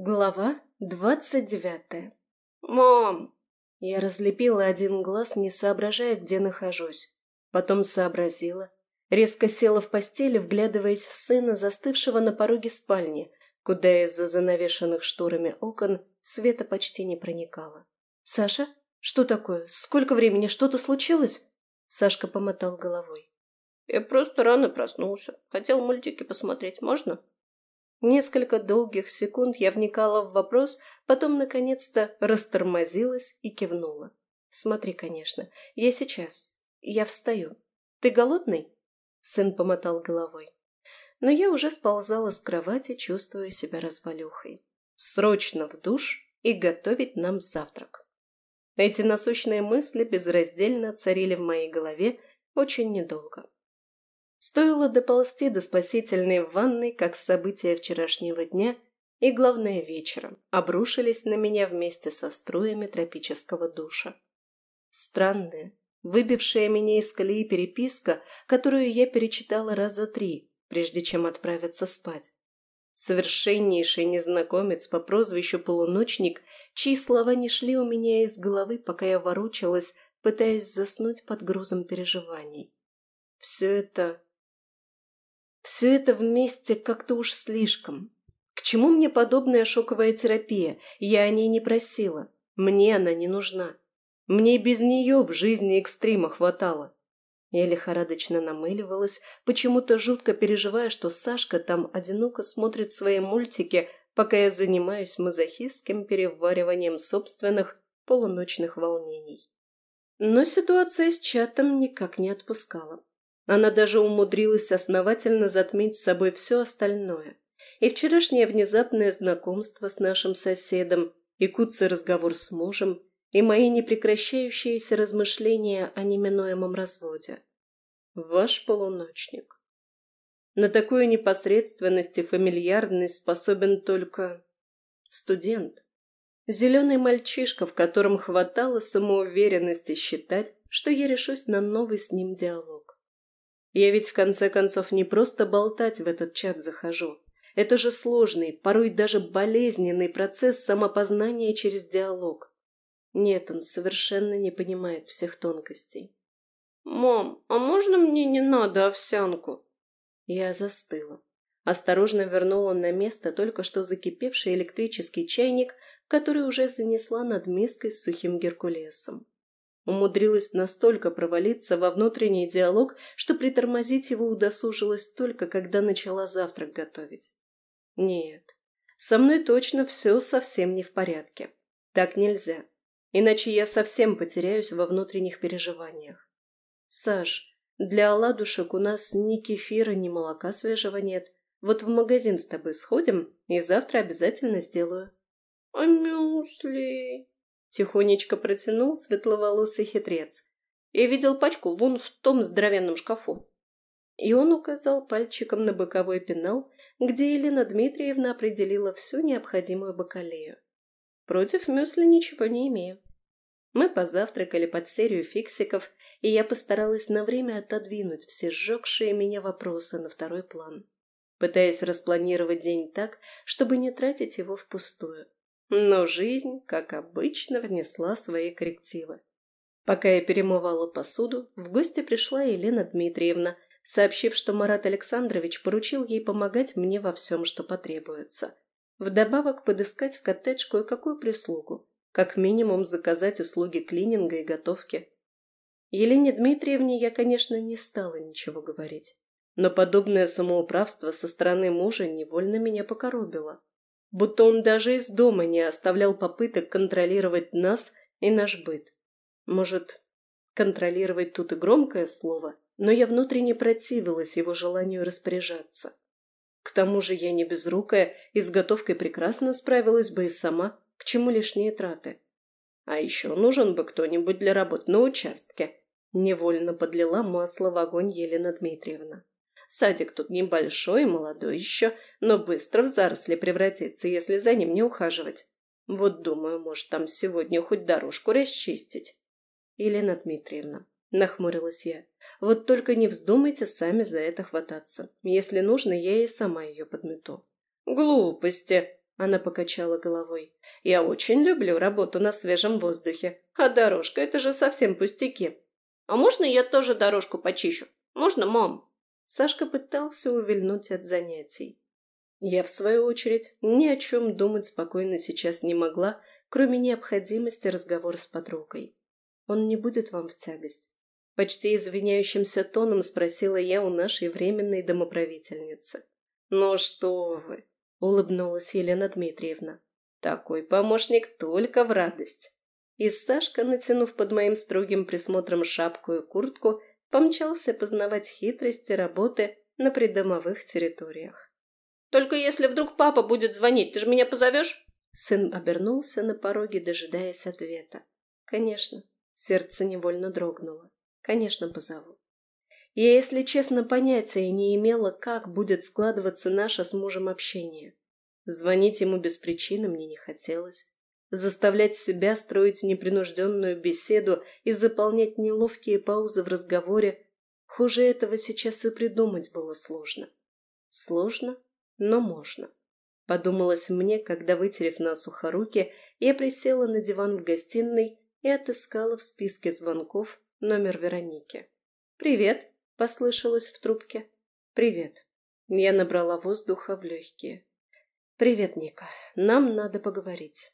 Глава двадцать девятая. «Мам!» Я разлепила один глаз, не соображая, где нахожусь. Потом сообразила. Резко села в постели, вглядываясь в сына, застывшего на пороге спальни, куда из-за занавешенных шторами окон света почти не проникало. «Саша? Что такое? Сколько времени? Что-то случилось?» Сашка помотал головой. «Я просто рано проснулся. Хотел мультики посмотреть. Можно?» Несколько долгих секунд я вникала в вопрос, потом, наконец-то, растормозилась и кивнула. «Смотри, конечно. Я сейчас. Я встаю. Ты голодный?» Сын помотал головой. Но я уже сползала с кровати, чувствуя себя развалюхой. «Срочно в душ и готовить нам завтрак». Эти насущные мысли безраздельно царили в моей голове очень недолго. Стоило доползти до спасительной ванной, как события вчерашнего дня и, главное, вечером обрушились на меня вместе со струями тропического душа. Странная, выбившая меня из колеи переписка, которую я перечитала раза три, прежде чем отправиться спать. Совершеннейший незнакомец по прозвищу Полуночник, чьи слова не шли у меня из головы, пока я ворочалась, пытаясь заснуть под грузом переживаний. Все это все это вместе как-то уж слишком. К чему мне подобная шоковая терапия? Я о ней не просила. Мне она не нужна. Мне без нее в жизни экстрима хватало. Я лихорадочно намыливалась, почему-то жутко переживая, что Сашка там одиноко смотрит свои мультики, пока я занимаюсь мазохистским перевариванием собственных полуночных волнений. Но ситуация с чатом никак не отпускала. Она даже умудрилась основательно затмить с собой все остальное. И вчерашнее внезапное знакомство с нашим соседом, и куцый разговор с мужем, и мои непрекращающиеся размышления о неминуемом разводе. Ваш полуночник. На такую непосредственность и фамильярность способен только студент. Зеленый мальчишка, в котором хватало самоуверенности считать, что я решусь на новый с ним диалог. Я ведь в конце концов не просто болтать в этот чат захожу. Это же сложный, порой даже болезненный процесс самопознания через диалог. Нет, он совершенно не понимает всех тонкостей. «Мам, а можно мне не надо овсянку?» Я застыла. Осторожно вернула на место только что закипевший электрический чайник, который уже занесла над миской с сухим геркулесом. Умудрилась настолько провалиться во внутренний диалог, что притормозить его удосужилась только, когда начала завтрак готовить. Нет, со мной точно все совсем не в порядке. Так нельзя, иначе я совсем потеряюсь во внутренних переживаниях. Саш, для оладушек у нас ни кефира, ни молока свежего нет. Вот в магазин с тобой сходим, и завтра обязательно сделаю. — А мюсли? Тихонечко протянул светловолосый хитрец. Я видел пачку вон в том здоровенном шкафу. И он указал пальчиком на боковой пенал, где Елена Дмитриевна определила всю необходимую бакалею. Против мюсли ничего не имею. Мы позавтракали под серию фиксиков, и я постаралась на время отодвинуть все сжегшие меня вопросы на второй план, пытаясь распланировать день так, чтобы не тратить его впустую. Но жизнь, как обычно, внесла свои коррективы. Пока я перемывала посуду, в гости пришла Елена Дмитриевна, сообщив, что Марат Александрович поручил ей помогать мне во всем, что потребуется. Вдобавок подыскать в коттедж кое-какую прислугу, как минимум заказать услуги клининга и готовки. Елене Дмитриевне я, конечно, не стала ничего говорить, но подобное самоуправство со стороны мужа невольно меня покоробило будто он даже из дома не оставлял попыток контролировать нас и наш быт. Может, контролировать тут и громкое слово, но я внутренне противилась его желанию распоряжаться. К тому же я не безрукая и с готовкой прекрасно справилась бы и сама, к чему лишние траты. А еще нужен бы кто-нибудь для работ на участке. Невольно подлила масло в огонь Елена Дмитриевна. Садик тут небольшой, молодой еще, но быстро в заросли превратится, если за ним не ухаживать. Вот думаю, может, там сегодня хоть дорожку расчистить. Елена Дмитриевна, нахмурилась я, вот только не вздумайте сами за это хвататься. Если нужно, я и сама ее подмету. Глупости, Она покачала головой. «Я очень люблю работу на свежем воздухе. А дорожка — это же совсем пустяки». «А можно я тоже дорожку почищу? Можно, мам?» Сашка пытался увильнуть от занятий. Я, в свою очередь, ни о чем думать спокойно сейчас не могла, кроме необходимости разговора с подругой. Он не будет вам в тягость. Почти извиняющимся тоном спросила я у нашей временной домоправительницы. «Ну что вы!» — улыбнулась Елена Дмитриевна. «Такой помощник только в радость!» И Сашка, натянув под моим строгим присмотром шапку и куртку, помчался познавать хитрости работы на придомовых территориях. «Только если вдруг папа будет звонить, ты же меня позовешь?» Сын обернулся на пороге, дожидаясь ответа. «Конечно». Сердце невольно дрогнуло. «Конечно, позову». Я, если честно, понятия не имела, как будет складываться наше с мужем общение. Звонить ему без причины мне не хотелось. Заставлять себя строить непринужденную беседу и заполнять неловкие паузы в разговоре хуже этого сейчас и придумать было сложно. Сложно, но можно. Подумалось мне, когда, вытерев насухо руки, я присела на диван в гостиной и отыскала в списке звонков номер Вероники. «Привет!» послышалось в трубке. «Привет». Я набрала воздуха в легкие. «Привет, Ника. Нам надо поговорить».